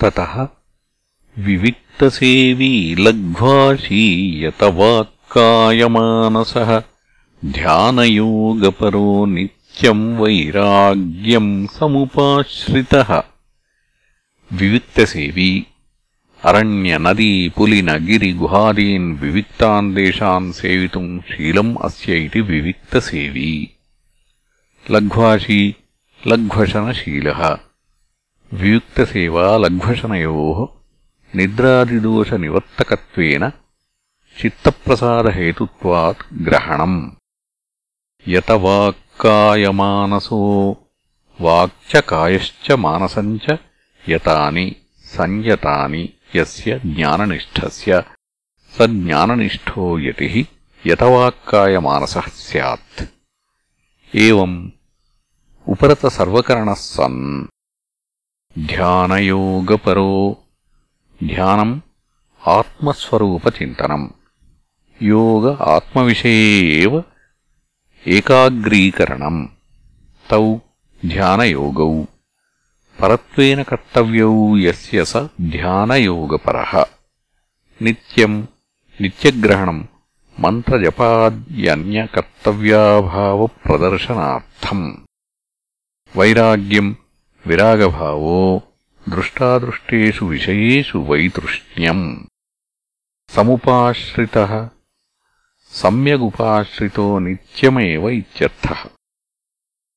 ततः विविक्तसेवी लघ्वाशीयतवाक्कायमानसः ध्यानयोगपरो नित्यम् वैराग्यम् समुपाश्रितः विविक्तसेवी अरण्य नदी पुलिन गिरि गुहादीन् विविक्तान् देशान् सेवितुम् शीलम् अस्य इति विविक्तसेवी लघ्वाशी लघ्वशनशीलः वियुक्तसेवा लघ्वशनयोः निद्रादिदोषनिवर्तकत्वेन चित्तप्रसादहेतुत्वात् ग्रहणम् यतवाक्कायमानसो वाक्च कायश्च मानसम् च यतानि संयतानि यस्य ज्ञाननिष्ठस्य स ज्ञाननिष्ठो यतिः यतवाक्कायमानसः स्यात् एवम् उपरतसर्वकरणः सन् ధ్యానయోగపరో. ధ్యానం ఆత్మస్వరూపచింతనం. యోగ ఆత్మవిషయే ఏకాగ్రీకరణం. తౌ ధ్యానయోగ. పరత్వేన కర్తవ్యౌ యస్య స ధ్యానయోగపరః. నిత్యం నిత్యగ్రహణం మంత్రజపాద్యన్యకర్తవ్యాభావప్రదర్శనార్థం. వైరాగ్యం విరాగభావో దృష్టాదృష్టు విషయూ వైతృష్ణ్యం. సముపాశ్రిత సమ్యగుపాశ్రితో నిత్యమే ఇత్యర్థః.